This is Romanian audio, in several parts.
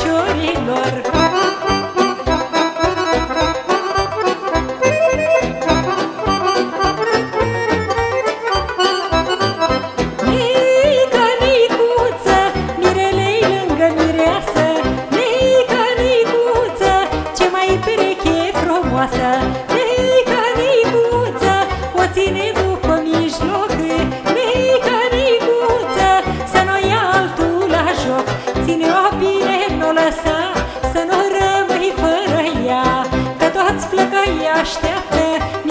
Dragostea feciorilor Mică Nicuță, mirelei lângă mireasă. Mică Nicuță, ce mai pereche frumoasă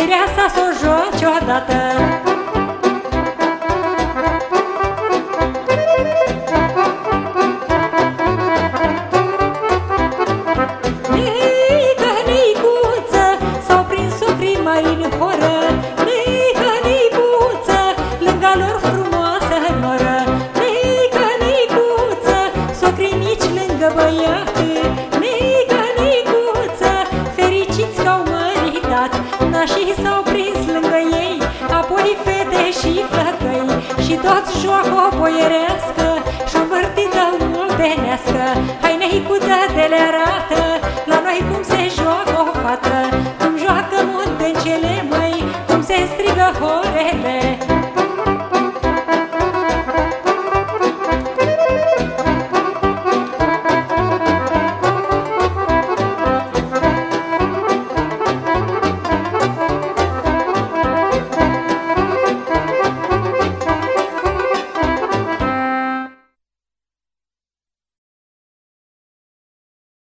mireasa s-o joci odată. Mică Nicuță, s-au prins-o prin mai în horă. Mică Nicuță, lângă lor frumoasă noră. Mică Nicuță, socrii mici lângă băiat Nașii s-au prins lângă ei, apoi fete și flăcăi Și toți joacă o boierească și-o vârtită moldenească Hai neicuță de le arată la noi cum se joacă o fată. Cum joacă muntencele